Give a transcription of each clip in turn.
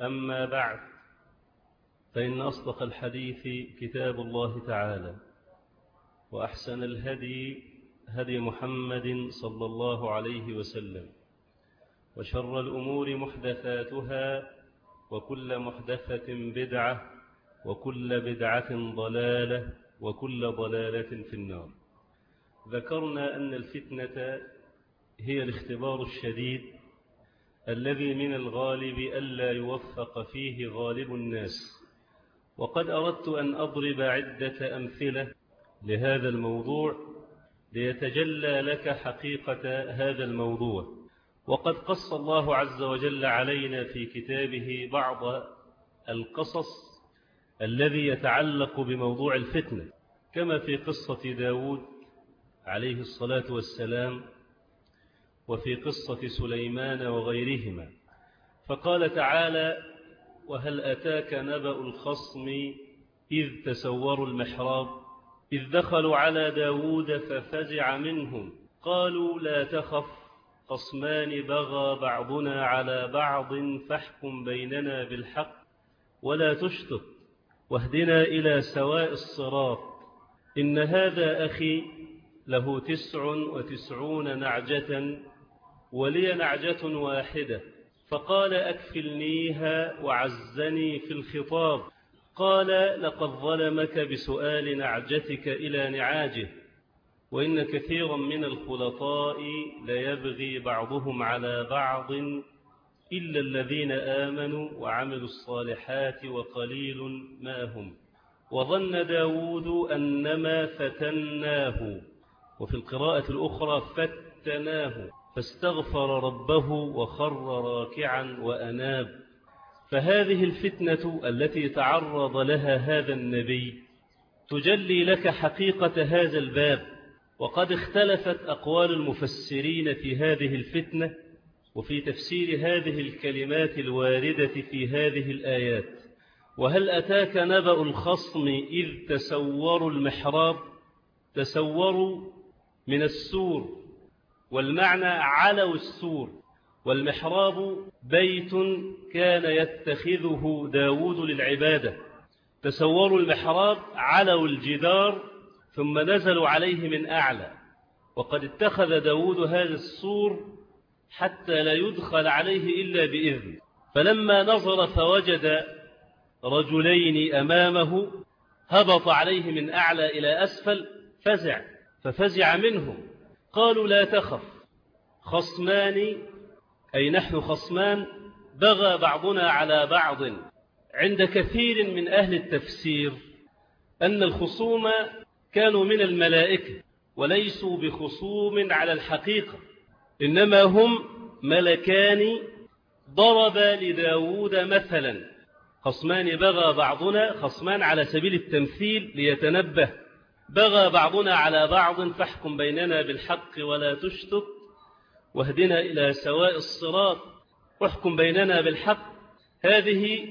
أما بعد فإن أصدق الحديث كتاب الله تعالى وأحسن الهدي هدي محمد صلى الله عليه وسلم وشر الأمور محدثاتها وكل محدثة بدعة وكل بدعة ضلالة وكل ضلالة في النار. ذكرنا أن الفتنة هي الاختبار الشديد الذي من الغالب ألا يوفق فيه غالب الناس. وقد أردت أن أضرب عدة أمثلة لهذا الموضوع ليتجلى لك حقيقة هذا الموضوع. وقد قص الله عز وجل علينا في كتابه بعض القصص الذي يتعلق بموضوع الفتنة كما في قصة داود عليه الصلاة والسلام وفي قصة سليمان وغيرهما. فقال تعالى وهل أتاك نبأ الخصم إذ تسوروا المحراب؟ إذ دخلوا على داود ففزع منهم. قالوا لا تخف خصمان بغى بعضنا على بعض فاحكم بيننا بالحق ولا تشتت واهدنا إلى سواء الصراط. إن هذا أخي له تسع وتسعون نعجة ولي نعجة واحدة فقال أكفلنيها وعزني في الخطاب. قال لقد ظلمك بسؤال نعجتك إلى نعاجه وإن كثيرا من الخلطاء ليبغي بعضهم على بعض إلا الذين آمنوا وعملوا الصالحات وقليل ما هم. وظن داود أنما فتناه وفي القراءة الأخرى فتناه. فاستغفر ربه وخر راكعا وأناب. فهذه الفتنة التي تعرض لها هذا النبي تجلي لك حقيقة هذا الباب وقد اختلفت أقوال المفسرين في هذه الفتنة وفي تفسير هذه الكلمات الواردة في هذه الآيات. وهل أتاك نبأ الخصم إذ تسوروا المحراب؟ تسوروا من السور. والمعنى علوا السور والمحراب بيت كان يتخذه داود للعبادة. تسوروا المحراب علوا الجدار ثم نزلوا عليه من أعلى. وقد اتخذ داود هذا السور حتى لا يدخل عليه إلا بإذن. فلما نظر فوجد رجلين أمامه هبط عليه من أعلى إلى أسفل فزع ففزع منهم. قالوا لا تخف. خصمان أي نحن خصمان بغى بعضنا على بعض. عند كثير من أهل التفسير أن الخصوم كانوا من الملائكة وليسوا بخصوم على الحقيقة إنما هم ملكان ضرب لداود مثلا. خصمان بغى بعضنا خصمان على سبيل التمثيل ليتنبه بغى بعضنا على بعض فاحكم بيننا بالحق ولا تشتت واهدنا إلى سواء الصراط واحكم بيننا بالحق. هذه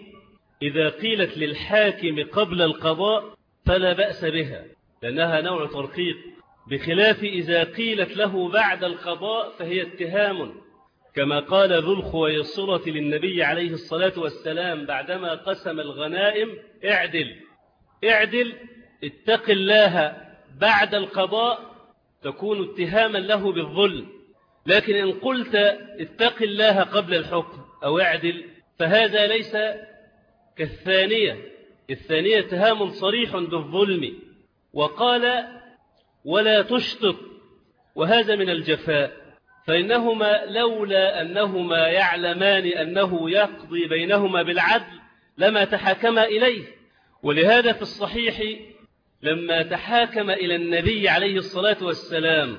إذا قيلت للحاكم قبل القضاء فلا بأس بها لأنها نوع ترقيق. بخلاف إذا قيلت له بعد القضاء فهي اتهام كما قال ذو الخويصرة للنبي عليه الصلاة والسلام بعدما قسم الغنائم اعدل اعدل اتق الله بعد القضاء تكون اتهاما له بالظلم. لكن إن قلت اتق الله قبل الحكم أو اعدل فهذا ليس كالثانية. الثانية اتهام صريح بالظلم. وقال ولا تشطط وهذا من الجفاء. فإنهما لولا أنهما يعلمان أنه يقضي بينهما بالعدل لما تحاكما إليه. ولهذا في الصحيح لما تحاكم إلى النبي عليه الصلاة والسلام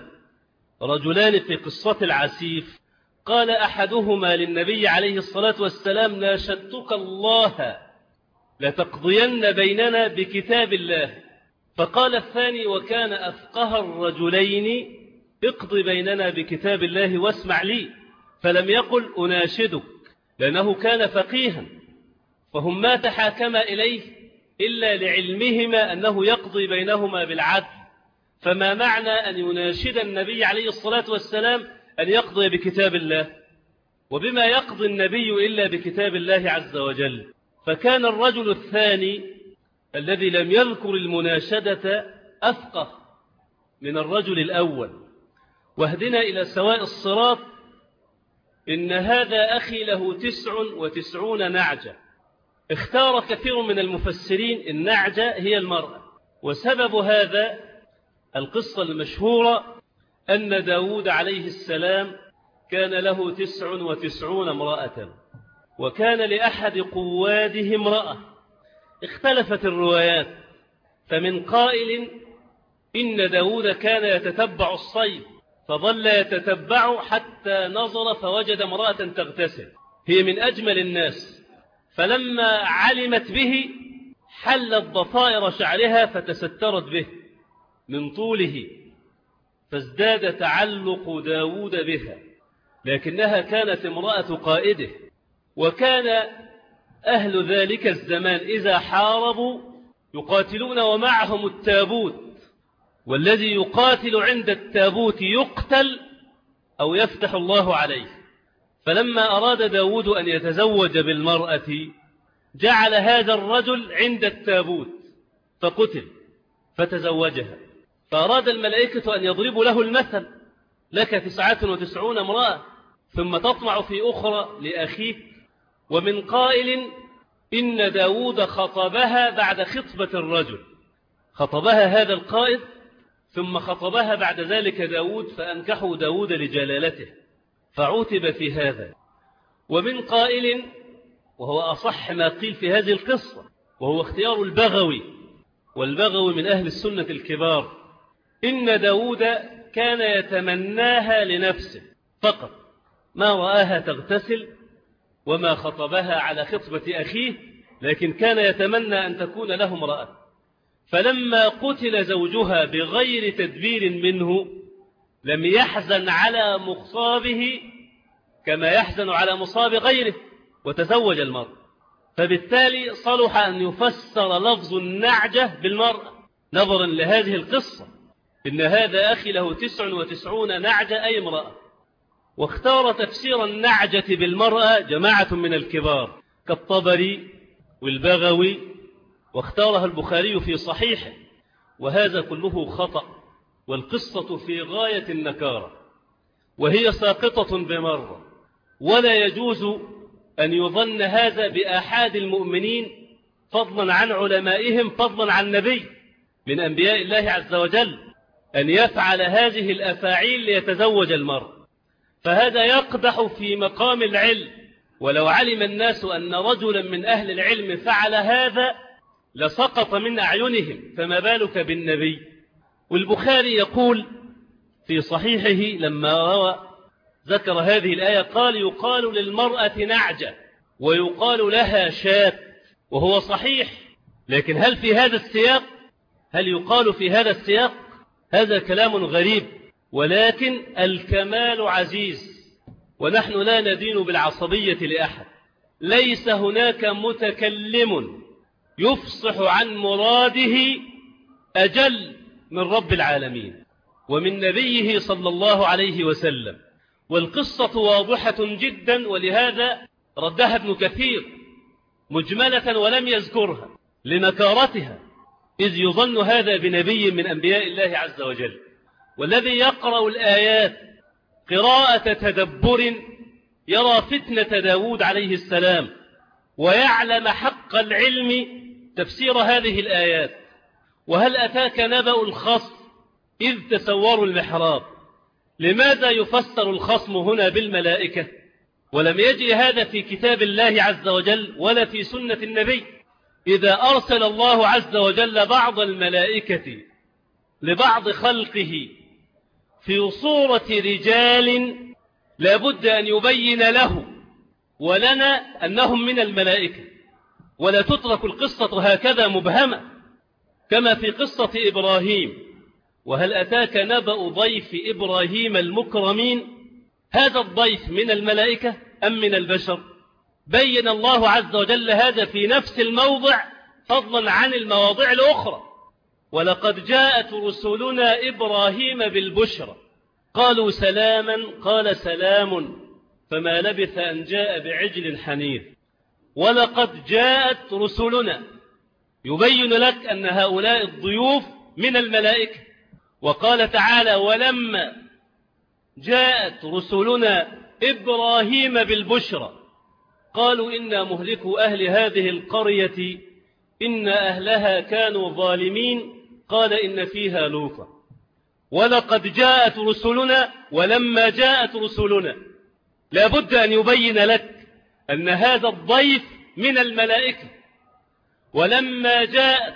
رجلان في قصة العسيف قال أحدهما للنبي عليه الصلاة والسلام ناشدتك الله لتقضين بيننا بكتاب الله. فقال الثاني وكان أفقه الرجلين اقض بيننا بكتاب الله واسمع لي فلم يقل أناشدك لأنه كان فقيها. فهم ما تحاكم إليه إلا لعلمهما أنه يقضي بينهما بالعدل. فما معنى أن يناشد النبي عليه الصلاة والسلام أن يقضي بكتاب الله؟ وبما يقضي النبي إلا بكتاب الله عز وجل. فكان الرجل الثاني الذي لم يذكر المناشدة أفقه من الرجل الأول. واهدنا إلى سواء الصراط إن هذا أخي له تسع وتسعون نعجة اختار كثير من المفسرين النعجة هي المرأة وسبب هذا القصة المشهورة أن داود عليه السلام كان له تسع وتسعون امرأة وكان لأحد قواده امرأة. اختلفت الروايات فمن قائل إن داود كان يتتبع الصيد فظل يتتبع حتى نظر فوجد امرأة تغتسل. هي من أجمل الناس. فلما علمت به حلت ضفائر شعرها فتسترت به من طوله فازداد تعلق داود بها لكنها كانت امرأة قائده وكان أهل ذلك الزمان إذا حاربوا يقاتلون ومعهم التابوت والذي يقاتل عند التابوت يقتل أو يفتح الله عليه. فلما أراد داود أن يتزوج بالمرأة جعل هذا الرجل عند التابوت فقتل فتزوجها. فأراد الملائكة أن يضربوا له المثل لك تسعة وتسعون امرأة ثم تطمع في أخرى لأخيك. ومن قائل إن داود خطبها بعد خطبة الرجل. خطبها هذا القائد ثم خطبها بعد ذلك داود فأنكحوا داود لجلالته. فعوتب في هذا. ومن قائل وهو أصح ما قيل في هذه القصة وهو اختيار البغوي. والبغوي من أهل السنة الكبار. إن داود كان يتمناها لنفسه فقط. ما رآها تغتسل وما خطبها على خطبة أخيه لكن كان يتمنى أن تكون له امرأة. فلما قتل زوجها بغير تدبير منه لم يحزن على مصابه كما يحزن على مصاب غيره وتزوج المرء. فبالتالي صلح أن يفسر لفظ النعجة بالمرأة نظرا لهذه القصة. إن هذا أخي له تسع وتسعون نعجة أي امرأة. واختار تفسير النعجة بالمرأة جماعة من الكبار كالطبري والبغوي واختارها البخاري في صحيحه. وهذا كله خطأ. والقصة في غاية النكارة وهي ساقطة بمرة ولا يجوز أن يظن هذا بآحاد المؤمنين فضلا عن علمائهم فضلا عن نبي من أنبياء الله عز وجل أن يفعل هذه الأفاعيل ليتزوج المرء. فهذا يقدح في مقام العلم ولو علم الناس أن رجلا من أهل العلم فعل هذا لسقط من أعينهم فما بالك بالنبي؟ والبخاري يقول في صحيحه لما روى ذكر هذه الآية قال يقال للمرأة نعجة ويقال لها شات وهو صحيح لكن هل في هذا السياق؟ هل يقال في هذا السياق؟ هذا كلام غريب ولكن الكمال عزيز ونحن لا ندين بالعصبية لأحد. ليس هناك متكلم يفصح عن مراده أجل من رب العالمين ومن نبيه صلى الله عليه وسلم. والقصة واضحة جدا ولهذا ردها ابن كثير مجملة ولم يذكرها لنكارتها إذ يظن هذا بنبي من أنبياء الله عز وجل. والذي يقرأ الآيات قراءة تدبر يرى فتنة داود عليه السلام ويعلم حق العلم تفسير هذه الآيات. وهل أتاك نبأ الخصم إذ تسوروا المحراب؟ لماذا يفسر الخصم هنا بالملائكة؟ ولم يجئ هذا في كتاب الله عز وجل ولا في سنة النبي. إذا أرسل الله عز وجل بعض الملائكة لبعض خلقه في صورة رجال لابد أن يبين له ولنا أنهم من الملائكة. ولا تترك القصة هكذا مبهمة. كما في قصة إبراهيم. وهل أتاك نبأ ضيف إبراهيم المكرمين؟ هذا الضيف من الملائكة أم من البشر؟ بين الله عز وجل هذا في نفس الموضع فضلا عن المواضع الأخرى. ولقد جاءت رسلنا إبراهيم بالبشرى. قالوا سلاما قال سلام. فما لبث أن جاء بعجل حنيف. ولقد جاءت رسلنا يبين لك أن هؤلاء الضيوف من الملائكة. وقال تعالى ولما جاءت رسلنا إبراهيم بالبشرى قالوا إنا مهلكوا أهل هذه القرية إن أهلها كانوا ظالمين قال إن فيها لوطا ولقد جاءت رسلنا ولما جاءت رسلنا لابد أن يبين لك أن هذا الضيف من الملائكة. ولما جاءت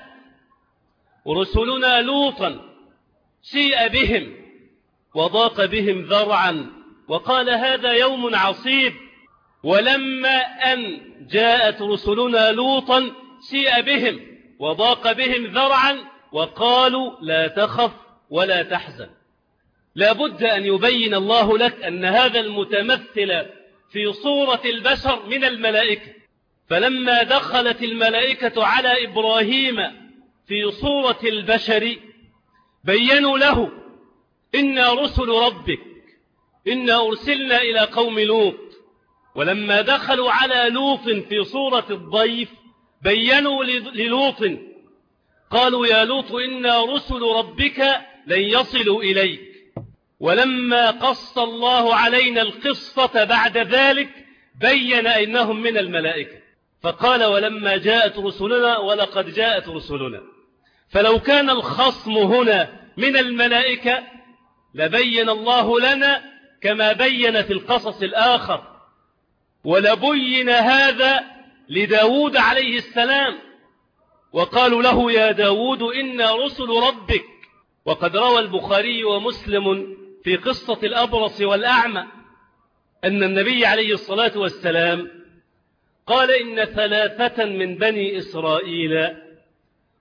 رسلنا لوطا سيء بهم وضاق بهم ذرعا وقال هذا يوم عصيب ولما أن جاءت رسلنا لوطا سيء بهم وضاق بهم ذرعا وقالوا لا تخف ولا تحزن. لابد أن يبين الله لك أن هذا المتمثل في صورة البشر من الملائكة. فلما دخلت الملائكة على إبراهيم في صورة البشر بينوا له إنا رسل ربك إنا أرسلنا إلى قوم لوط. ولما دخلوا على لوط في صورة الضيف بينوا للوط قالوا يا لوط إنا رسل ربك لن يصلوا إليك. ولما قص الله علينا القصة بعد ذلك بين أنهم من الملائكة. فقال ولما جاءت رسلنا ولقد جاءت رسلنا. فلو كان الخصم هنا من الملائكة لبين الله لنا كما بين في القصص الآخر. ولبين هذا لداود عليه السلام. وقالوا له يا داود إنا رسل ربك. وقد روى البخاري ومسلم في قصة الأبرص والأعمى أن النبي عليه الصلاة والسلام قال إن ثلاثة من بني إسرائيل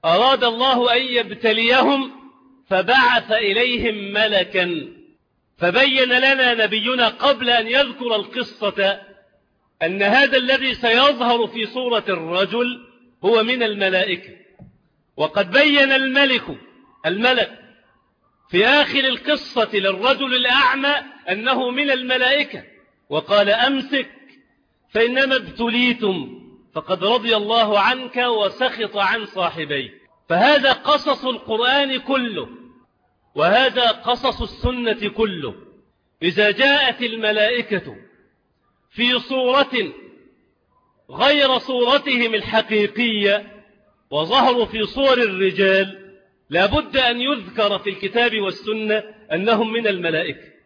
أراد الله أن يبتليهم فبعث إليهم ملكا فبين لنا نبينا قبل أن يذكر القصة أن هذا الذي سيظهر في صورة الرجل هو من الملائكة. وقد بين الملك الملك في آخر القصة للرجل الأعمى أنه من الملائكة وقال أمسك فإنما ابتليتم فقد رضي الله عنك وسخط عن صاحبيك فهذا قصص القرآن كله وهذا قصص السنة كله. إذا جاءت الملائكة في صورة غير صورتهم الحقيقية وظهروا في صور الرجال لابد أن يذكر في الكتاب والسنة أنهم من الملائكة.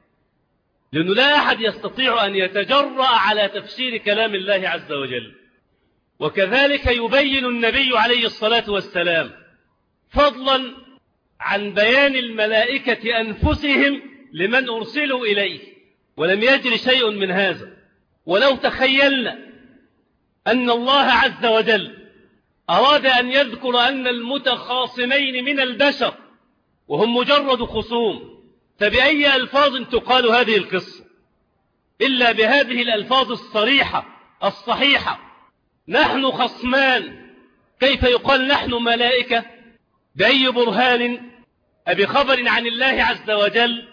لأنه لا أحد يستطيع أن يتجرأ على تفسير كلام الله عز وجل. وكذلك يبين النبي عليه الصلاة والسلام فضلا عن بيان الملائكة أنفسهم لمن أرسلوا إليه. ولم يجري شيء من هذا. ولو تخيلنا أن الله عز وجل أراد أن يذكر أن المتخاصمين من البشر وهم مجرد خصوم فبأي ألفاظ تقال هذه القصة؟ إلا بهذه الألفاظ الصريحة الصحيحة. نحن خصمان. كيف يقال نحن ملائكة؟ بأي برهان؟ أبخبر عن الله عز وجل؟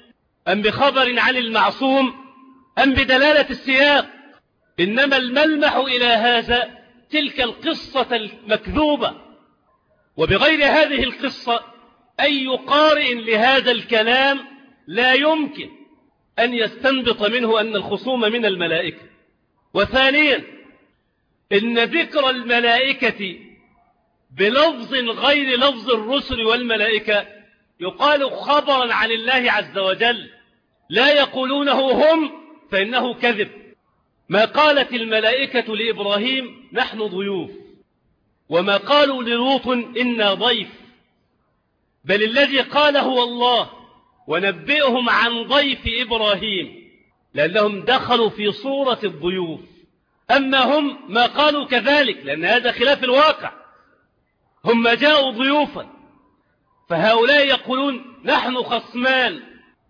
أم بخبر عن المعصوم؟ أم بدلالة السياق؟ إنما الملمح إلى هذا تلك القصة المكذوبة. وبغير هذه القصة أي قارئ لهذا الكلام لا يمكن أن يستنبط منه أن الخصوم من الملائكة. وثانيا إن ذكر الملائكة بلفظ غير لفظ الرسل والملائكة يقال خبرا عن الله عز وجل لا يقولونه هم فإنه كذب. ما قالت الملائكة لإبراهيم نحن ضيوف. وما قالوا للوط إنا ضيف. بل الذي قال هو الله ونبئهم عن ضيف إبراهيم لأنهم دخلوا في صورة الضيوف. أما هم ما قالوا كذلك لأن هذا خلاف الواقع. هم جاءوا ضيوفا فهؤلاء يقولون نحن خصمان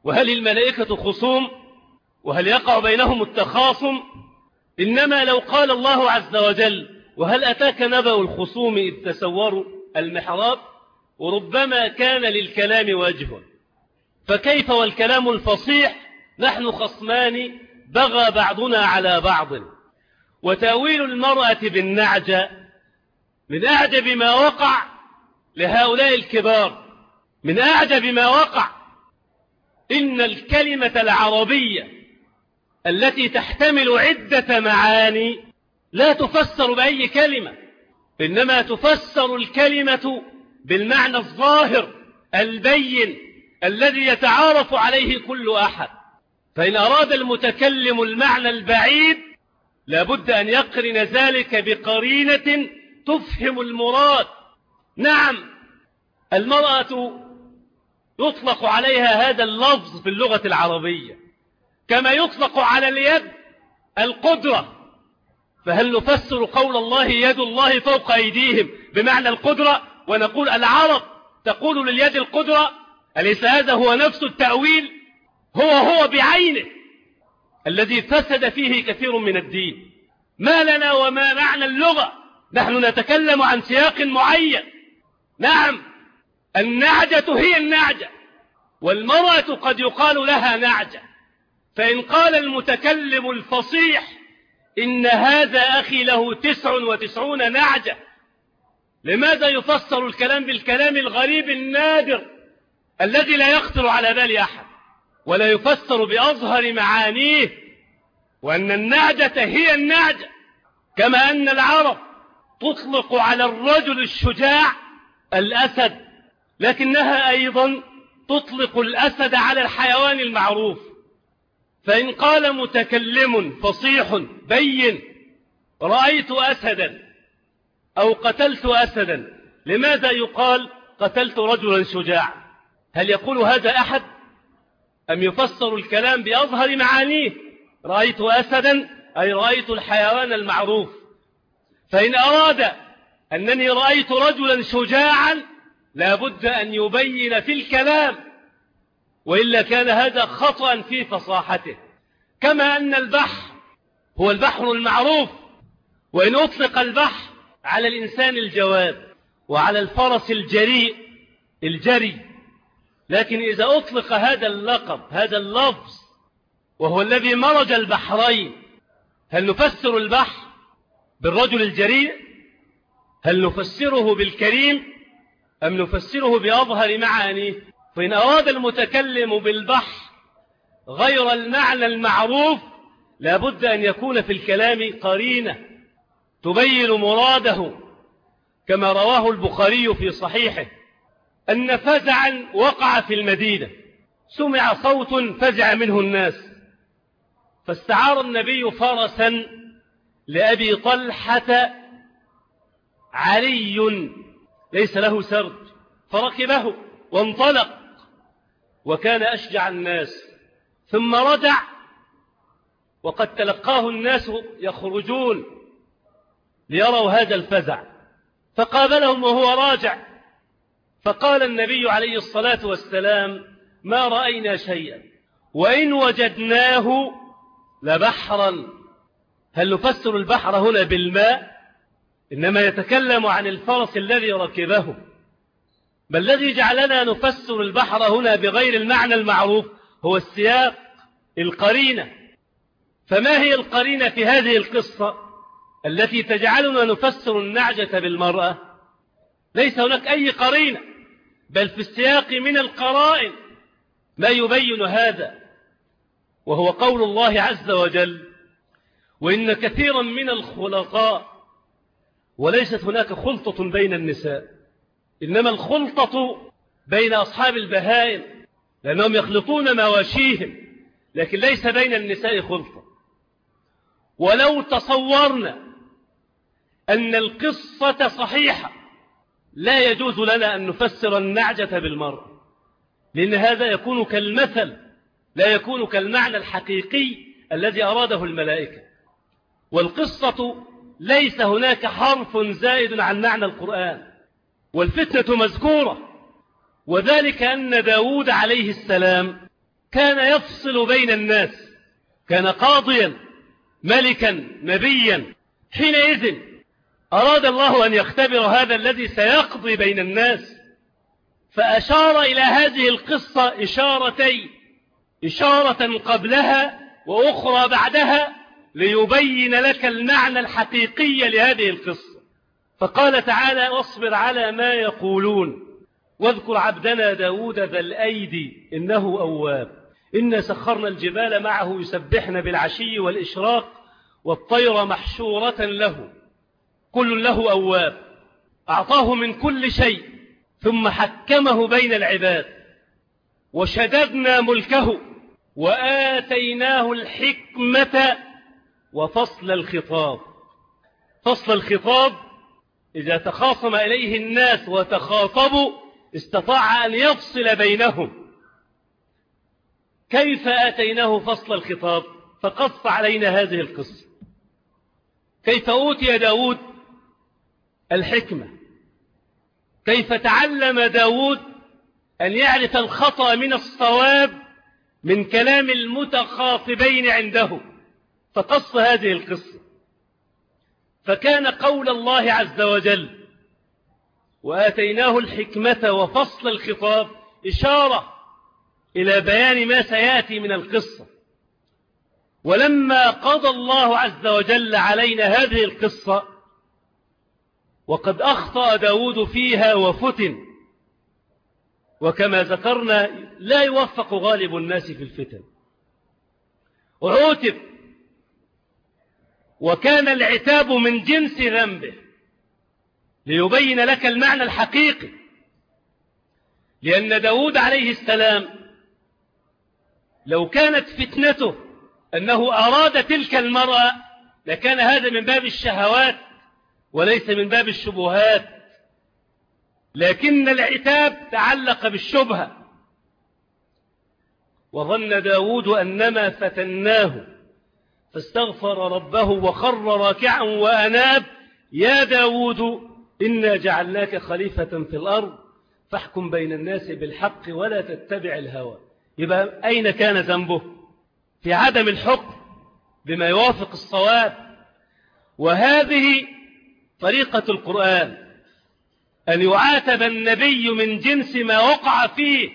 وهل الملائكة خصوم؟ وهل يقع بينهم التخاصم؟ إنما لو قال الله عز وجل وهل أتاك نبأ الخصوم إذ تسوروا المحراب؟ وربما كان للكلام وجه. فكيف والكلام الفصيح؟ نحن خصمان بغى بعضنا على بعض. وتأويل المرأة بالنعجة من أعجب ما وقع لهؤلاء الكبار. من أعجب ما وقع. إن الكلمة العربية التي تحتمل عدة معاني لا تفسر بأي كلمة. إنما تفسر الكلمة بالمعنى الظاهر البين. الذي يتعارف عليه كل أحد. فإن أراد المتكلم المعنى البعيد لابد أن يقرن ذلك بقرينة تفهم المراد. نعم المرأة يطلق عليها هذا اللفظ في اللغة العربية. كما يطلق على اليد القدرة. فهل نفسر قول الله يد الله فوق أيديهم بمعنى القدرة ونقول العرب تقول لليد القدرة أليس هذا هو نفس التأويل هو هو بعينه الذي فسد فيه كثير من الدين. ما لنا وما معنى اللغة؟ نحن نتكلم عن سياق معين. نعم النعجة هي النعجة والمرأة قد يقال لها نعجة. فإن قال المتكلم الفصيح إن هذا أخي له تسع وتسعون نعجة لماذا يفسر الكلام بالكلام الغريب النادر؟ الذي لا يخطر على بال أحد ولا يفسر بأظهر معانيه وأن النعجة هي النعجة كما أن العرب تطلق على الرجل الشجاع الأسد لكنها أيضا تطلق الأسد على الحيوان المعروف. فإن قال متكلم فصيح بين رأيت أسدا أو قتلت أسدا لماذا يقال قتلت رجلا شجاع هل يقول هذا أحد؟ أم يفسر الكلام بأظهر معانيه؟ رأيت أسدا أي رأيت الحيوان المعروف. فإن أراد أنني رأيت رجلا شجاعا لابد أن يبين في الكلام. وإلا كان هذا خطأ في فصاحته. كما أن البحر هو البحر المعروف. وإن أطلق البحر على الإنسان الجواد وعلى الفرس الجريء الجري. لكن إذا أطلق هذا اللقب هذا اللفظ وهو الذي مرج البحرين هل نفسر البحر بالرجل الجريء؟ هل نفسره بالكريم؟ أم نفسره بأظهر معانيه فإن أراد المتكلم بالبحر غير المعنى المعروف لابد أن يكون في الكلام قرينة تبين مراده كما رواه البخاري في صحيحه. أن فزعا وقع في المدينة. سمع صوت فزع منه الناس. فاستعار النبي فرسا لأبي طلحة علي. ليس له سرد. فركبه وانطلق. وكان أشجع الناس. ثم رجع. وقد تلقاه الناس يخرجون ليروا هذا الفزع. فقابلهم وهو راجع. فقال النبي عليه الصلاة والسلام ما رأينا شيئا وإن وجدناه لبحرا. هل نفسر البحر هنا بالماء؟ إنما يتكلم عن الفرس الذي ركبه. ما الذي جعلنا نفسر البحر هنا بغير المعنى المعروف؟ هو السياق القرينة. فما هي القرينة في هذه القصة التي تجعلنا نفسر النعجة بالمرأة؟ ليس هناك أي قرينة. بل في السياق من القرائن ما يبين هذا وهو قول الله عز وجل وإن كثيرا من الخلقاء وليست هناك خلطة بين النساء إنما الخلطة بين أصحاب البهائم لأنهم يخلطون مواشيهم لكن ليس بين النساء خلطة. ولو تصورنا أن القصة صحيحة لا يجوز لنا أن نفسر النعجة بالمرء لأن هذا يكون كالمثل لا يكون كالمعنى الحقيقي الذي أراده الملائكة. والقصة ليس هناك حرف زائد عن معنى القرآن والفتنة مذكورة. وذلك أن داود عليه السلام كان يفصل بين الناس كان قاضيا ملكا نبيا. حينئذ أراد الله أن يختبر هذا الذي سيقضي بين الناس فأشار إلى هذه القصة إشارتين إشارة قبلها وأخرى بعدها ليبين لك المعنى الحقيقي لهذه القصة. فقال تعالى واصبر على ما يقولون واذكر عبدنا داود ذا الأيدي إنه أواب. إنا سخرنا الجبال معه يسبحن بالعشي والإشراق والطير محشورة له. كل له أواب. أعطاه من كل شيء ثم حكمه بين العباد. وشددنا ملكه وآتيناه الحكمة وفصل الخطاب. فصل الخطاب إذا تخاصم إليه الناس وتخاطبوا استطاع أن يفصل بينهم. كيف آتيناه فصل الخطاب؟ فقص علينا هذه القصة. كيف أوتي داود؟ الحكمة. كيف تعلم داود أن يعرف الخطأ من الصواب من كلام المتخاطبين عنده؟ فقص هذه القصة. فكان قول الله عز وجل وآتيناه الحكمة وفصل الخطاب إشارة إلى بيان ما سيأتي من القصة. ولما قضى الله عز وجل علينا هذه القصة وقد أخطأ داود فيها وفتن. وكما ذكرنا لا يوفق غالب الناس في الفتن. عوتب. وكان العتاب من جنس ذنبه. ليبين لك المعنى الحقيقي. لأن داود عليه السلام لو كانت فتنته أنه أراد تلك المرأة لكان هذا من باب الشهوات. وليس من باب الشبهات لكن العتاب تعلق بالشبهة. وظن داود أنما فتناه فاستغفر ربه وخر راكعا وأناب يا داود إنا جعلناك خليفة في الأرض فاحكم بين الناس بالحق ولا تتبع الهوى. يبقى أين كان ذنبه؟ في عدم الحكم بما يوافق الصواب. وهذه طريقة القرآن. أن يعاتب النبي من جنس ما وقع فيه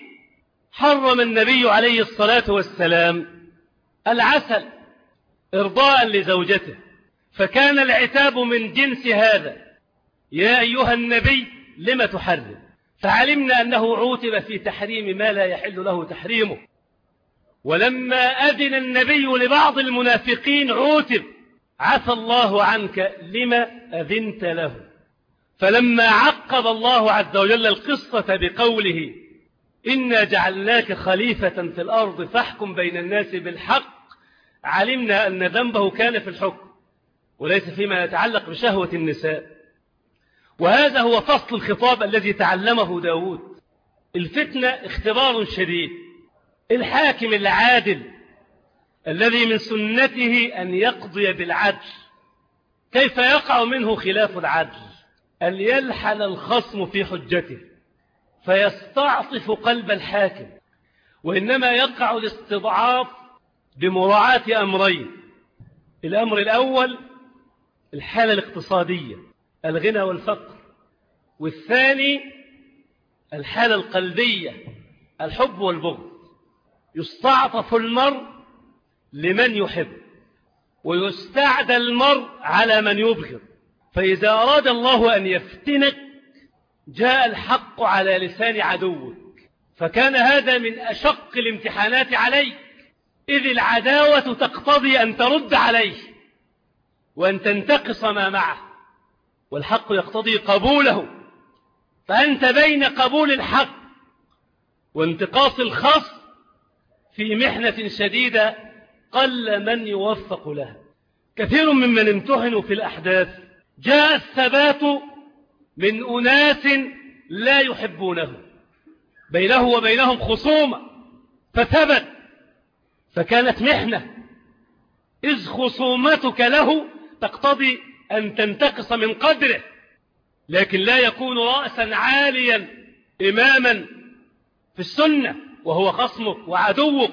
حرم النبي عليه الصلاة والسلام العسل إرضاء لزوجته. فكان العتاب من جنس هذا. يا أيها النبي لم تحرم؟ فعلمنا أنه عوتب في تحريم ما لا يحل له تحريمه. ولما أذن النبي لبعض المنافقين عوتب. عفى الله عنك لما أذنت له. فلما عقب الله عز وجل القصة بقوله إنا جعلناك خليفة في الأرض فاحكم بين الناس بالحق علمنا أن ذنبه كان في الحكم وليس فيما يتعلق بشهوة النساء. وهذا هو فصل الخطاب الذي تعلمه داود. الفتنة اختبار شديد. الحاكم العادل الذي من سنته أن يقضي بالعدل. كيف يقع منه خلاف العدل؟ أن يلحن الخصم في حجته فيستعطف قلب الحاكم وإنما يقع الاستضعاف بمراعاة أمرين. الأمر الأول الحالة الاقتصادية الغنى والفقر. والثاني الحالة القلبية الحب والبغض. يستعطف المرء لمن يحب. ويستعدى المرء على من يبغض. فإذا أراد الله أن يفتنك جاء الحق على لسان عدوك. فكان هذا من أشق الامتحانات عليك. إذ العداوة تقتضي أن ترد عليه وأن تنتقص ما معه. والحق يقتضي قبوله. فأنت بين قبول الحق وانتقاص الخص في محنة شديدة قل من يوفق لها. كثير ممن امتحنوا في الأحداث جاء الثبات من أناس لا يحبونه. بينه وبينهم خصومة فثبت فكانت محنة. إذ خصومتك له تقتضي أن تنتقص من قدره لكن لا يكون رأسا عاليا إماما في السنة وهو خصمك وعدوك.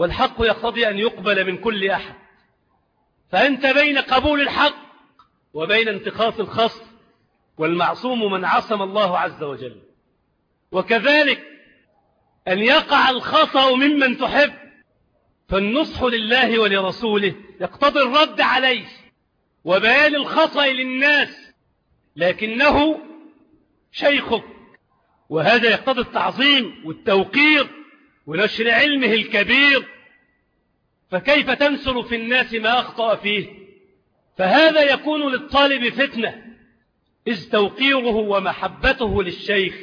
والحق يقتضي أن يقبل من كل أحد. فأنت بين قبول الحق وبين انتقاص الخصم والمعصوم من عصم الله عز وجل. وكذلك أن يقع الخطأ ممن تحب فالنصح لله ولرسوله. يقتضي الرد عليه وبيان الخطأ للناس لكنه شيخك. وهذا يقتضي التعظيم والتوقير ونشر علمه الكبير فكيف تنسر في الناس ما أخطأ فيه؟ فهذا يكون للطالب فتنة إذ توقيره ومحبته للشيخ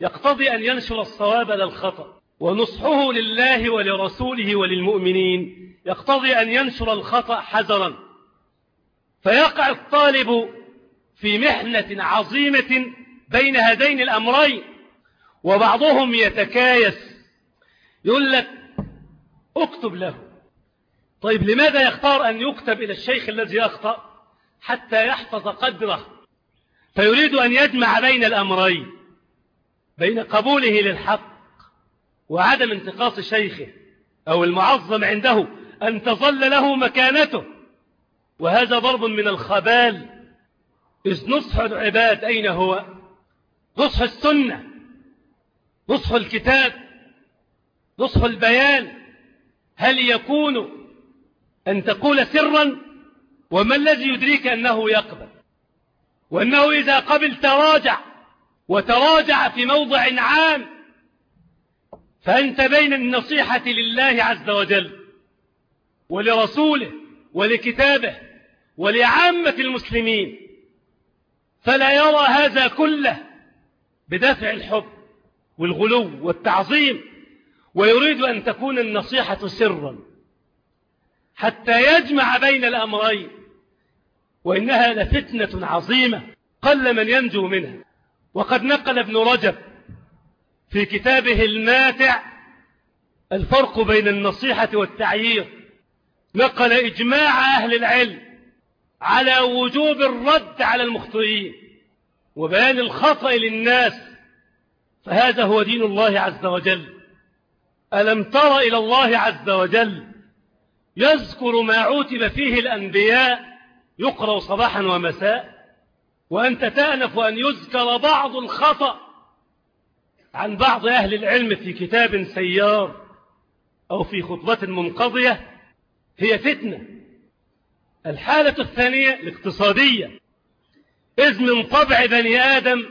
يقتضي أن ينشر الصواب للخطأ ونصحه لله ولرسوله وللمؤمنين يقتضي أن ينشر الخطأ حذرا. فيقع الطالب في محنة عظيمة بين هذين الأمرين وبعضهم يتكايس يقول لك اكتب له. طيب لماذا يختار أن يكتب إلى الشيخ الذي أخطأ حتى يحفظ قدره؟ فيريد أن يجمع بين الأمرين بين قبوله للحق وعدم انتقاص شيخه أو المعظم عنده أن تظل له مكانته. وهذا ضرب من الخبال. إذ نصح العباد أين هو؟ نصح السنة نصح الكتاب. نصح البيان. هل يكون أن تقول سرا؟ وما الذي يدريك أنه يقبل؟ وأنه إذا قبل تراجع وتراجع في موضع عام. فأنت بين النصيحة لله عز وجل ولرسوله ولكتابه ولعامة المسلمين. فلا يرى هذا كله بدافع الحب والغلو والتعظيم. ويريد أن تكون النصيحة سرا حتى يجمع بين الأمرين وإنها لفتنة عظيمة قل من ينجو منها. وقد نقل ابن رجب في كتابه الماتع الفرق بين النصيحة والتعيير نقل إجماع أهل العلم على وجوب الرد على المخطئين وبيان الخطأ للناس فهذا هو دين الله عز وجل. ألم تر إلى الله عز وجل يذكر ما عوتب فيه الأنبياء يقرأ صباحا ومساء وأنت تأنف أن يذكر بعض الخطأ عن بعض أهل العلم في كتاب سيار أو في خطبة منقضية هي فتنة. الحالة الثانية الاقتصادية. إذ من طبع بني آدم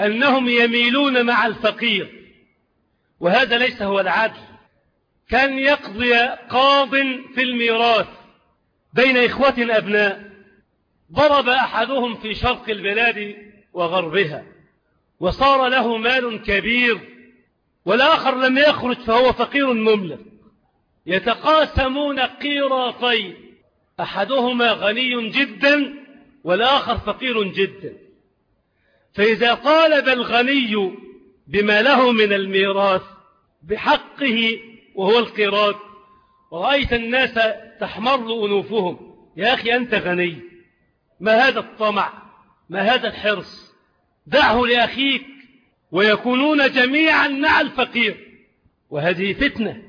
أنهم يميلون مع الفقير. وهذا ليس هو العدل كان يقضي قاض في الميراث بين إخوة أبناء ضرب أحدهم في شرق البلاد وغربها وصار له مال كبير والآخر لم يخرج فهو فقير مملك. يتقاسمون قيراطين أحدهما غني جدا والآخر فقير جدا. فإذا طالب الغني بما له من الميراث بحقه وهو القيراط ورأيت الناس تحمر أنوفهم. يا أخي أنت غني. ما هذا الطمع؟ ما هذا الحرص؟ دعه لأخيك ويكونون جميعا مع الفقير. وهذه فتنة.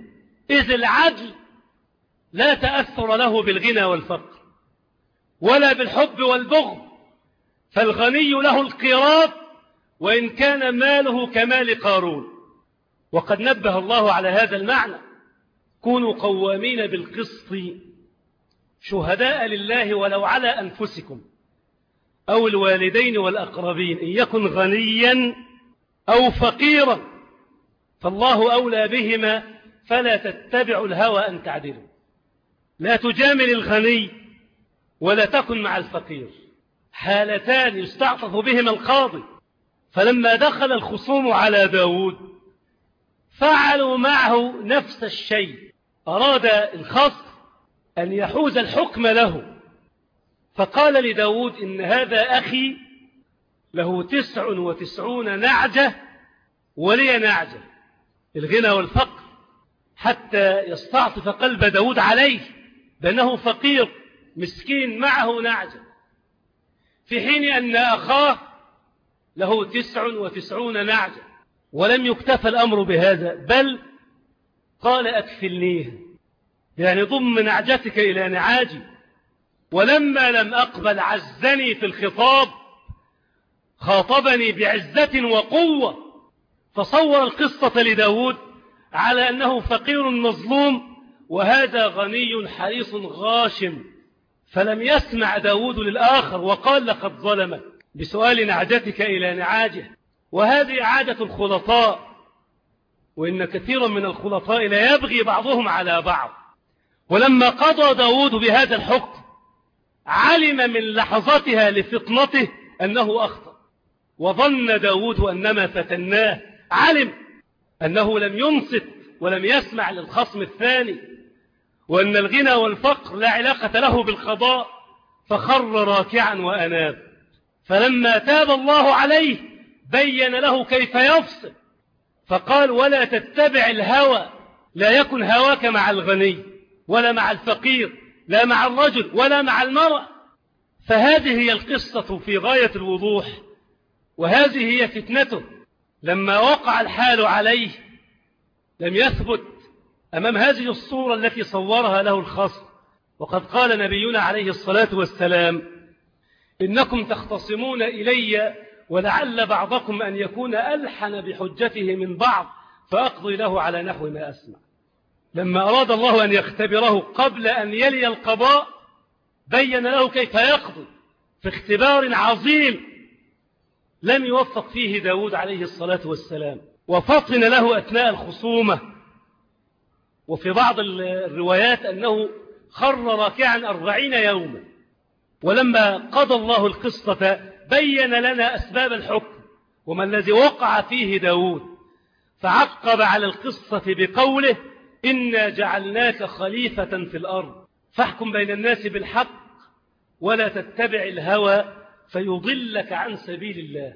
إذ العدل لا تأثر له بالغنى والفقر ولا بالحب والبغض. فالغني له القراط وإن كان ماله كمال قارون. وقد نبه الله على هذا المعنى. كونوا قوامين بالقسط شهداء لله ولو على أنفسكم أو الوالدين والأقربين إن يكن غنيا أو فقيرا فالله أولى بهما فلا تتبعوا الهوى أن تعدلوا. لا تجامل الغني ولا تكن مع الفقير. حالتان يستعطف بهما القاضي. فلما دخل الخصوم على داود فعلوا معه نفس الشيء. أراد الخصم أن يحوز الحكم له. فقال لداود إن هذا أخي له تسع وتسعون نعجة ولي نعجة. الغنى والفقر حتى يستعطف قلب داود عليه بأنه فقير مسكين معه نعجة. في حين أن أخاه له تسع وتسعون نعجة. ولم يكتف الأمر بهذا بل قال أكفلنيه. يعني ضم نعجتك إلى نعاجي. ولما لم أقبل عزني في الخطاب خاطبني بعزة وقوة. فصور القصة لداود على أنه فقير مظلوم وهذا غني حريص غاشم. فلم يسمع داود للآخر وقال لقد ظلمك. بسؤال نعجتك إلى نعاجه وهذه عادة الخلطاء وإن كثيرا من الخلطاء لا يبغي بعضهم على بعض. ولما قضى داود بهذا الحكم علم من لحظتها لفطنته أنه أخطأ. وظن داود أنما فتناه علم أنه لم ينصت ولم يسمع للخصم الثاني وأن الغنى والفقر لا علاقة له بالقضاء فخر راكعا وأناب. فلما تاب الله عليه بين له كيف يفصل. فقال ولا تتبع الهوى لا يكن هواك مع الغني ولا مع الفقير لا مع الرجل ولا مع المرأة. فهذه هي القصة في غاية الوضوح وهذه هي فتنته. لما وقع الحال عليه لم يثبت أمام هذه الصورة التي صورها له الخصم. وقد قال نبينا عليه الصلاة والسلام إنكم تختصمون إلي ولعل بعضكم أن يكون ألحن بحجته من بعض فأقضي له على نحو ما أسمع. لما أراد الله أن يختبره قبل أن يلي القضاء بين له كيف يقضي في اختبار عظيم لم يوفق فيه داود عليه الصلاة والسلام. وفطن له أثناء الخصومة. وفي بعض الروايات أنه خر راكعا أربعين يوما. ولما قضى الله القصة بين لنا أسباب الحكم وما الذي وقع فيه داود. فعقب على القصة بقوله إنا جعلناك خليفة في الأرض فاحكم بين الناس بالحق ولا تتبع الهوى فيضلك عن سبيل الله.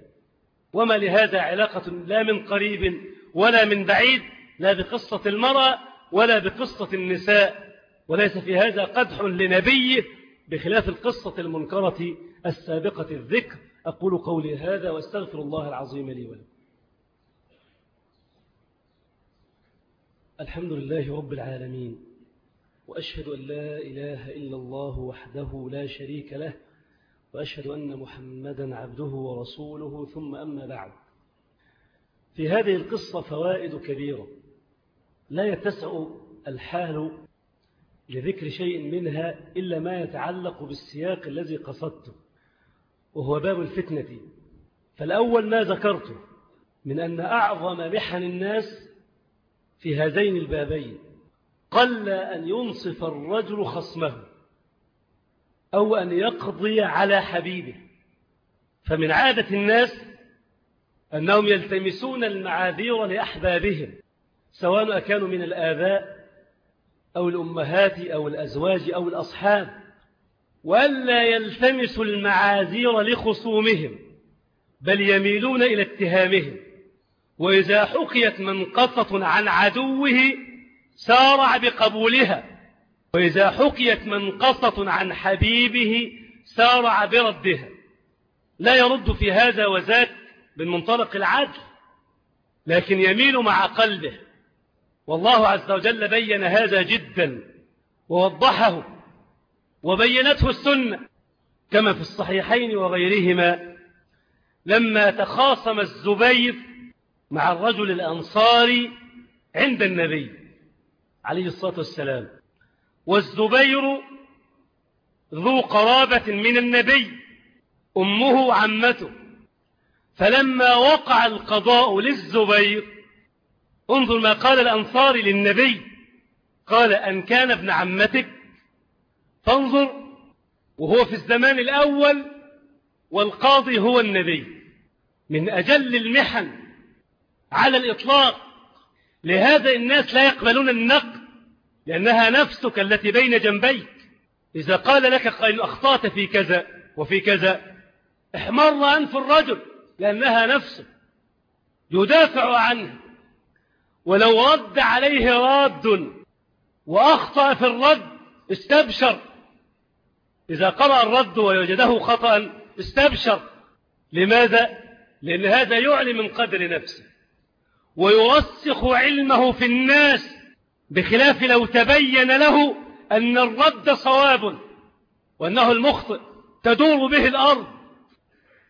وما لهذا علاقة لا من قريب ولا من بعيد لا بقصة المرأة ولا بقصة النساء. وليس في هذا قدح لنبيه بخلاف القصة المنكرة السابقة الذكر. أقول قولي هذا واستغفر الله العظيم لي ولكم. الحمد لله رب العالمين وأشهد أن لا إله إلا الله وحده لا شريك له وأشهد أن محمدا عبده ورسوله ثم أما بعد. في هذه القصة فوائد كبيرة. لا يتسع الحال لذكر شيء منها إلا ما يتعلق بالسياق الذي قصدته. وهو باب الفتنة. فالأول ما ذكرته من أن أعظم محن الناس في هذين البابين. قل أن ينصف الرجل خصمه أو أن يقضي على حبيبه. فمن عادة الناس أنهم يلتمسون المعاذير لأحبابهم سواء أكانوا من الآباء أو الأمهات أو الأزواج أو الأصحاب. وألا يلتمسوا المعاذير لخصومهم بل يميلون إلى اتهامهم. وإذا حكيت منقصة عن عدوه سارع بقبولها. وإذا حكيت منقصة عن حبيبه سارع بردها. لا يرد في هذا وذاك من منطلق العدل لكن يميل مع قلبه. والله عز وجل بين هذا جدا ووضحه. وبينته السنة كما في الصحيحين وغيرهما لما تخاصم الزبير مع الرجل الأنصاري عند النبي عليه الصلاة والسلام. والزبير ذو قرابة من النبي أمه عمته. فلما وقع القضاء للزبير انظر ما قال الأنصاري للنبي. قال أن كان ابن عمتك فانظر وهو في الزمان الأول والقاضي هو النبي. من أجل المحن على الإطلاق. لهذا الناس لا يقبلون النقد لأنها نفسك التي بين جنبيك. إذا قال لك قائل أخطأت في كذا وفي كذا احمر أنف الرجل لأنها نفسه يدافع عنه. ولو رد عليه راد وأخطأ في الرد استبشر. إذا قرأ الرد ووجده خطأ استبشر. لماذا؟ لأن هذا يعلي من قدر نفسه. ويرسخ علمه في الناس بخلاف لو تبين له أن الرد صواب وأنه المخطئ تدور به الأرض.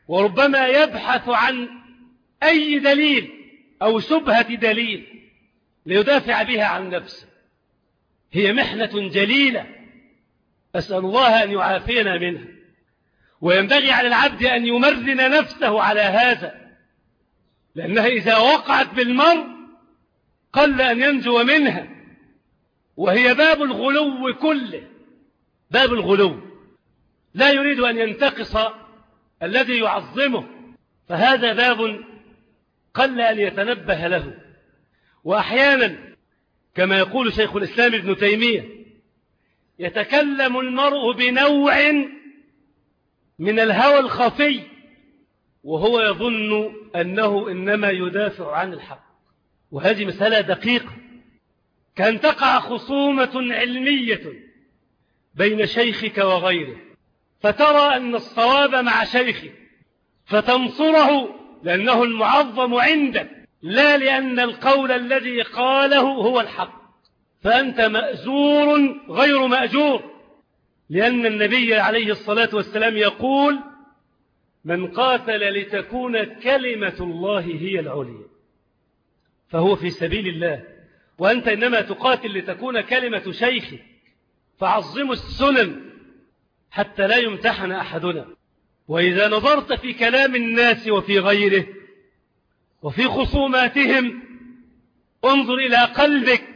وربما يبحث عن أي دليل أو شبهة دليل ليدافع بها عن نفسه. هي محنة جليلة. أسأل الله أن يعافينا منها وينبغي على العبد أن يمرن نفسه على هذا. لأنها إذا وقعت بالمر قل أن ينجو منها. وهي باب الغلو كله. باب الغلو. لا يريد أن ينتقص الذي يعظمه. فهذا باب قل أن يتنبه له. وأحيانا كما يقول شيخ الإسلام ابن تيمية يتكلم المرء بنوع من الهوى الخفي وهو يظن أنه إنما يدافع عن الحق. وهذه مسألة دقيقة. كأن تقع خصومة علمية بين شيخك وغيره فترى أن الصواب مع شيخك فتنصره لأنه المعظم عندك لا لأن القول الذي قاله هو الحق. فأنت مأزور غير مأجور لأن النبي عليه الصلاة والسلام يقول من قاتل لتكون كلمة الله هي العليا فهو في سبيل الله وأنت إنما تقاتل لتكون كلمة شيخك فعظموا السنن حتى لا يمتحن أحدنا. وإذا نظرت في كلام الناس وفي غيره وفي خصوماتهم انظر إلى قلبك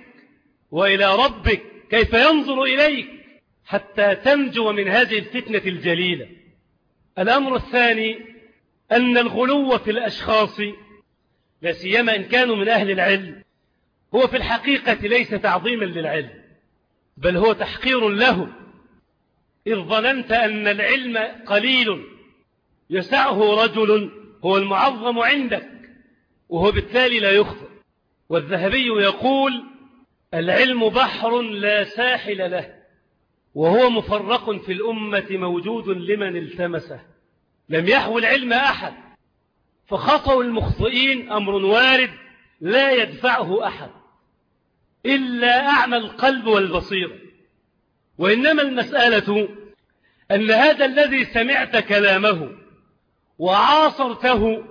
وإلى ربك كيف ينظر إليك حتى تنجو من هذه الفتنة الجليلة. الأمر الثاني أن الغلو في الأشخاص لا سيما إن كانوا من أهل العلم هو في الحقيقة ليس تعظيما للعلم بل هو تحقير له. إذ ظننت أن العلم قليل يسعه رجل هو المعظم عندك وهو بالتالي لا يخطئ. والذهبي يقول العلم بحر لا ساحل له وهو مفرق في الأمة موجود لمن التمسه. لم يحوي العلم أحد. فخطأ المخطئين أمر وارد لا يدفعه أحد. إلا أعمى القلب والبصير. وإنما المسألة أن هذا الذي سمعت كلامه وعاصرته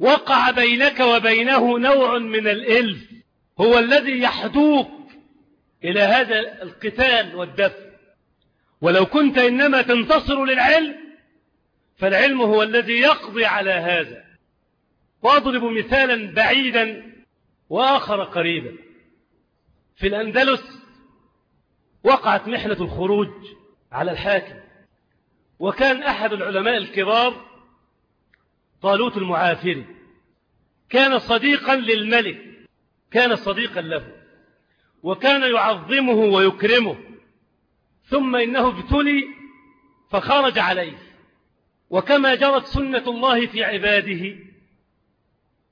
وقع بينك وبينه نوع من الإلف. هو الذي يحدوك إلى هذا القتال والدفع ولو كنت إنما تنتصر للعلم فالعلم هو الذي يقضي على هذا. وأضرب مثالا بعيدا وآخر قريبا. في الأندلس وقعت محنة الخروج على الحاكم وكان أحد العلماء الكبار طالوت المعافري. كان صديقا للملك كان صديقا له وكان يعظمه ويكرمه ثم إنه ابتلي فخرج عليه. وكما جرت سنة الله في عباده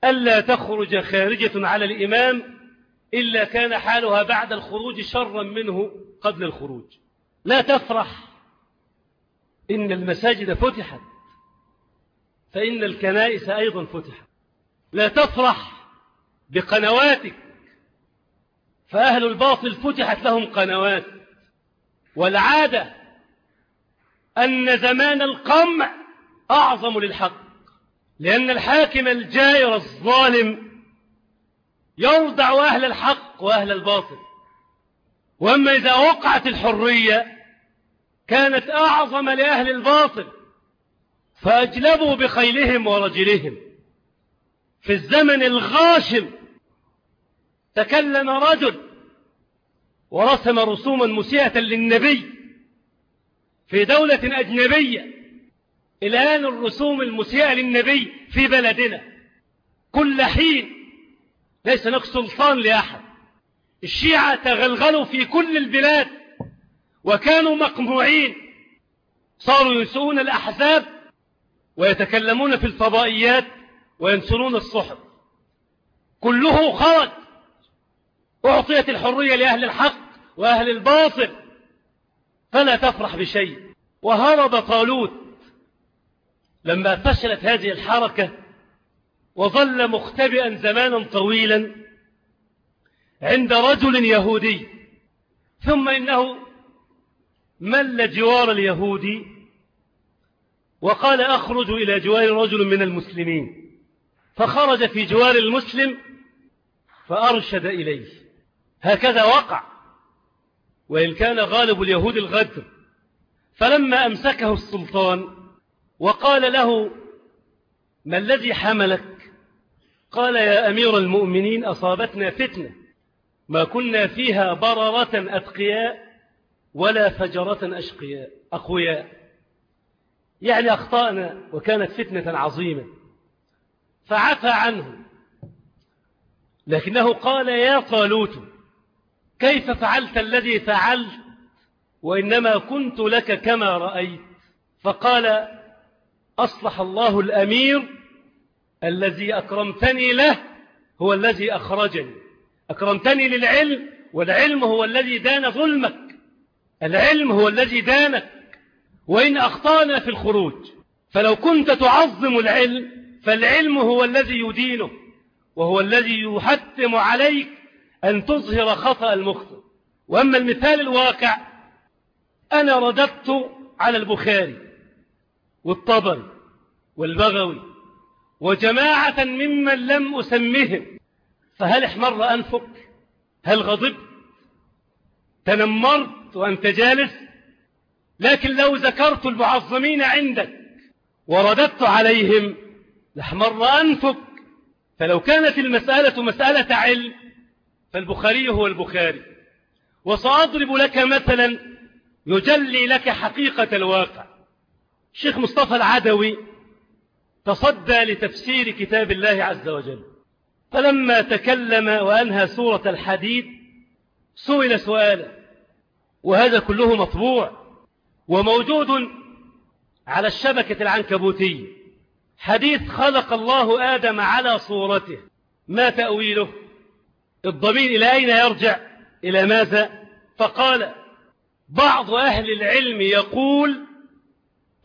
ألا تخرج خارجة على الإمام إلا كان حالها بعد الخروج شرا منه قبل الخروج. لا تفرح إن المساجد فتحت فإن الكنائس أيضا فتحت. لا تفرح بقنواتك. فأهل الباطل فتحت لهم قنوات. والعادة أن زمان القمع أعظم للحق لأن الحاكم الجائر الظالم يرضع أهل الحق وأهل الباطل. وأما إذا وقعت الحرية كانت أعظم لأهل الباطل فأجلبوا بخيلهم ورجلهم. في الزمن الغاشم تكلم رجل ورسم رسوما مسيئة للنبي في دولة أجنبية. الآن الرسوم المسيئة للنبي في بلدنا. كل حين ليس لك سلطان لأحد. الشيعة تغلغلوا في كل البلاد وكانوا مقموعين. صاروا ينسؤون الأحزاب ويتكلمون في الفضائيات وينشرون الصحف. كله خرج. أعطيت الحرية لأهل الحق وأهل الباطل فلا تفرح بشيء. وهرب طالوت لما فشلت هذه الحركة وظل مختبئا زمانا طويلا عند رجل يهودي. ثم إنه مل جوار اليهودي وقال أخرج إلى جوار رجل من المسلمين. فخرج في جوار المسلم فأرشد إليه. هكذا وقع. وإن كان غالب اليهود الغدر. فلما أمسكه السلطان وقال له ما الذي حملك؟ قال يا أمير المؤمنين أصابتنا فتنة. ما كنا فيها بررة أتقياء ولا فجرة أشقياء. أقوياء يعني أخطأنا وكانت فتنة عظيمة. فعفى عنه. لكنه قال يا طالوت كيف فعلت الذي فعلت؟ وإنما كنت لك كما رأيت. فقال أصلح الله الأمير الذي أكرمتني له هو الذي أخرجني. أكرمتني للعلم والعلم هو الذي دان ظلمك. العلم هو الذي دانك. وإن أخطأنا في الخروج فلو كنت تعظم العلم فالعلم هو الذي يدينه وهو الذي يحتم عليك. أن تظهر خطأ المخطئ. وأما المثال الواقع أنا رددت على البخاري والطبري والبغوي وجماعة ممن لم أسمهم. فهل احمر أنفك؟ هل غضبت؟ تنمرت وأنت جالس؟ لكن لو ذكرت المعظمين عندك ورددت عليهم لاحمر أنفك. فلو كانت المسألة مسألة علم فالبخاري هو البخاري. وسأضرب لك مثلا يجلي لك حقيقة الواقع. الشيخ مصطفى العدوي تصدى لتفسير كتاب الله عز وجل. فلما تكلم وأنهى سورة الحديد سئل سؤالا. وهذا كله مطبوع. وموجود على الشبكة العنكبوتية. حديث خلق الله آدم على صورته. ما تأويله؟ الضمير إلى أين يرجع؟ إلى ماذا؟ فقال بعض أهل العلم يقول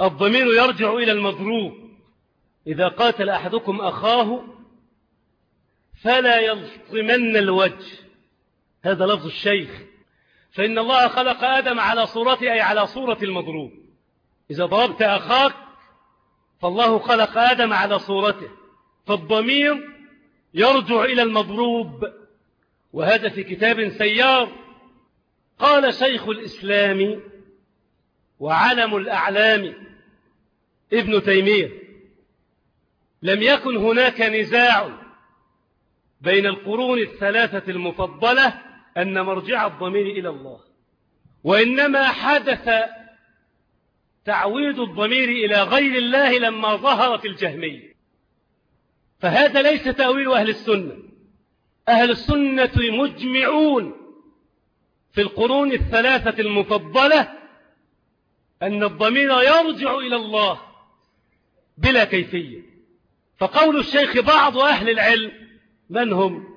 الضمير يرجع إلى المضروب إذا قاتل أحدكم أخاه فلا يلطمن الوجه. هذا لفظ الشيخ. فإن الله خلق آدم على صورته أي على صورة المضروب إذا ضربت أخاك فالله خلق آدم على صورته. فالضمير يرجع إلى المضروب. وهذا في كتاب سيار. قال شيخ الإسلام وعلم الأعلام ابن تيمية لم يكن هناك نزاع بين القرون الثلاثة المفضلة أن مرجع الضمير إلى الله وإنما حدث تعويض الضمير إلى غير الله لما ظهرت الجهمية. فهذا ليس تأويل أهل السنة. أهل السنة مجمعون في القرون الثلاثة المفضلة أن الضمير يرجع إلى الله بلا كيفية. فقول الشيخ بعض أهل العلم من هم؟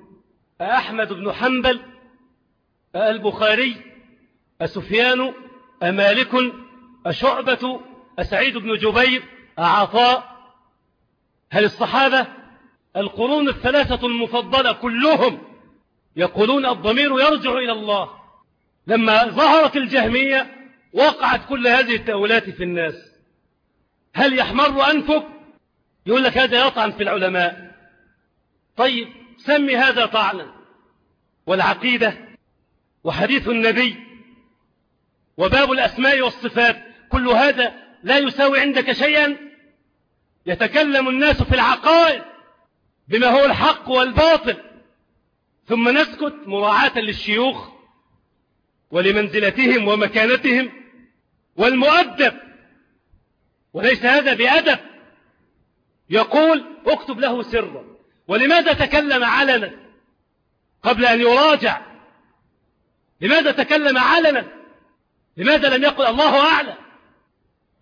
أحمد بن حنبل البخاري أسفيان أمالك أشعبة أسعيد بن جبير أعطاء هل الصحابة القرون الثلاثة المفضلة كلهم يقولون الضمير يرجع إلى الله. لما ظهرت الجهمية وقعت كل هذه التأولات في الناس. هل يحمر أنفك؟ يقول لك هذا يطعن في العلماء. طيب سمي هذا طعنا. والعقيدة وحديث النبي وباب الأسماء والصفات. كل هذا لا يساوي عندك شيئا. يتكلم الناس في العقائد. بما هو الحق والباطل. ثم نسكت مراعاة للشيوخ ولمنزلتهم ومكانتهم والمؤدب. وليس هذا بأدب. يقول اكتب له سرا. ولماذا تكلم علنا قبل أن يراجع؟ لماذا تكلم علنا؟ لماذا لم يقل الله أعلم؟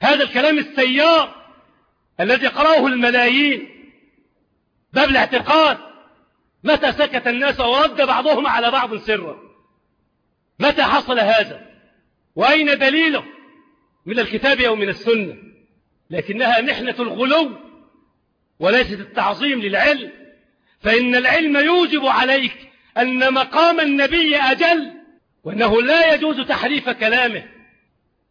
هذا الكلام السيار الذي قرأه الملايين. باب الاعتقاد. متى سكت الناس ورد بعضهم على بعض سرا. متى حصل هذا؟ وأين دليله؟ من الكتاب أو من السنة. لكنها محنة الغلو وليست التعظيم للعلم. فإن العلم يوجب عليك أن مقام النبي أجل وأنه لا يجوز تحريف كلامه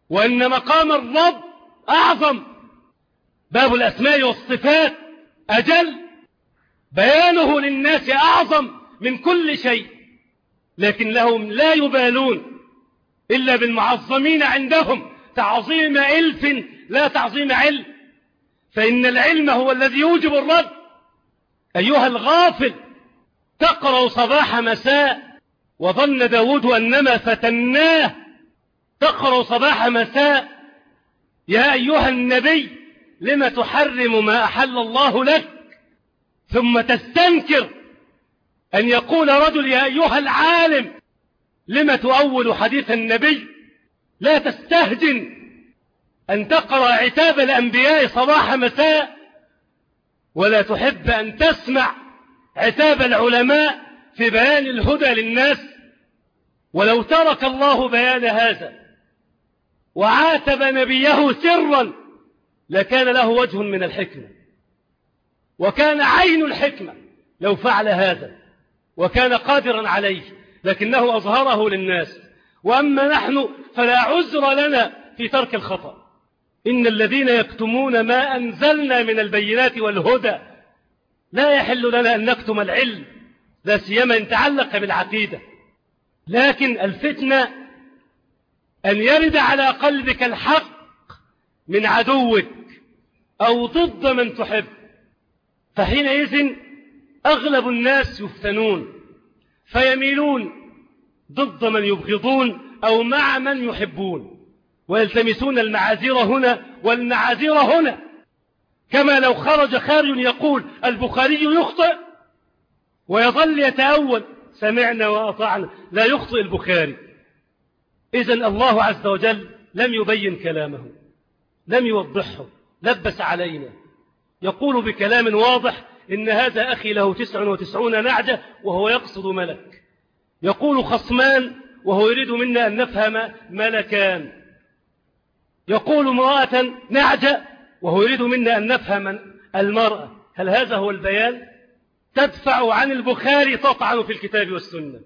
وأن مقام الرب أعظم. باب الأسماء والصفات أجل بيانه للناس أعظم من كل شيء لكن لهم لا يبالون إلا بالمعظمين عندهم تعظيم إلف لا تعظيم علم. فإن العلم هو الذي يوجب الرد. أيها الغافل تقرأ صباح مساء وظن داود أنما فتناه. تقرأ صباح مساء يا أيها النبي لم تحرم ما أحل الله لك؟ ثم تستنكر أن يقول رجل يا أيها العالم لم تؤول حديث النبي؟ لا تستهجن أن تقرأ عتاب الأنبياء صباح مساء ولا تحب أن تسمع عتاب العلماء في بيان الهدى للناس؟ ولو ترك الله بيان هذا وعاتب نبيه سرا لكان له وجه من الحكمة. وكان عين الحكمة لو فعل هذا وكان قادرا عليه لكنه أظهره للناس. وأما نحن فلا عذر لنا في ترك الخطأ. إن الذين يكتمون ما أنزلنا من البينات والهدى لا يحل لنا أن نكتم العلم لا سيما إن تعلق بالعقيدة. لكن الفتنة أن يرد على قلبك الحق من عدوك أو ضد من تحب فحينئذ أغلب الناس يفتنون فيميلون ضد من يبغضون أو مع من يحبون ويلتمسون المعاذير هنا والمعاذير هنا. كما لو خرج خارج يقول البخاري يخطئ ويظل يتأول سمعنا وأطعنا لا يخطئ البخاري. إذا الله عز وجل لم يبين كلامه لم يوضحه لبس علينا. يقول بكلام واضح إن هذا أخي له تسع وتسعون نعجة وهو يقصد ملك. يقول خصمان وهو يريد منا أن نفهم ملكان. يقول امرأة نعجة وهو يريد منا أن نفهم المرأة. هل هذا هو البيان؟ تدفع عن البخاري تطعن في الكتاب والسنة.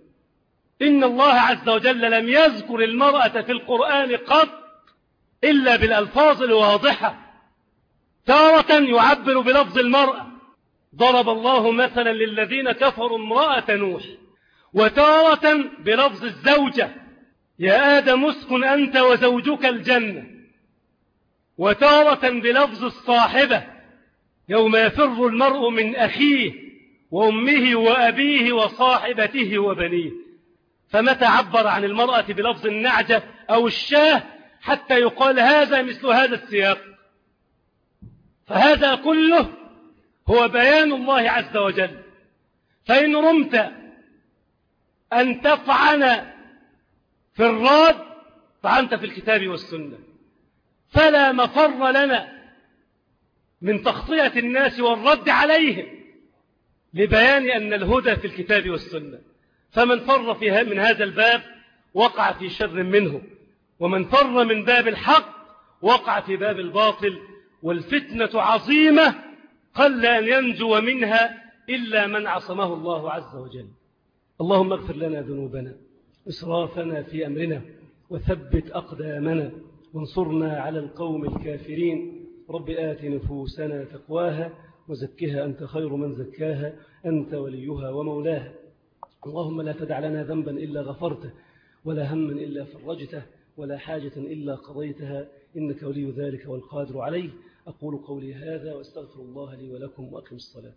إن الله عز وجل لم يذكر المرأة في القرآن قط إلا بالألفاظ الواضحة. يعبر بلفظ المرأة ضرب الله مثلا للذين كفروا امرأة نوح وتارة بلفظ الزوجة. يا آدم اسكن أنت وزوجك الجنة. وتارة بلفظ الصاحبة. يوم يفر المرء من أخيه وأمه وأبيه وصاحبته وبنيه. فمتى عبر عن المرأة بلفظ النعجة أو الشاه حتى يقال هذا مثل هذا السياق؟ فهذا كله هو بيان الله عز وجل. فإن رمت أن تطعن في الراد طعنت في الكتاب والسنة. فلا مفر لنا من تخطئة الناس والرد عليهم لبيان أن الهدى في الكتاب والسنة. فمن فر فيها من هذا الباب وقع في شر منه ومن فر من باب الحق وقع في باب الباطل والفتنة عظيمة قل أن ينجو منها إلا من عصمه الله عز وجل. اللهم اغفر لنا ذنوبنا إسرافنا في أمرنا وثبت أقدامنا وانصرنا على القوم الكافرين. رب آت نفوسنا تقواها وزكها أنت خير من زكاها أنت وليها ومولاها. اللهم لا تدع لنا ذنبا إلا غفرته ولا هما إلا فرجته ولا حاجة إلا قضيتها. إنك ولي ذلك والقادر عليه. أقول قولي هذا وأستغفر الله لي ولكم وأقم الصلاة.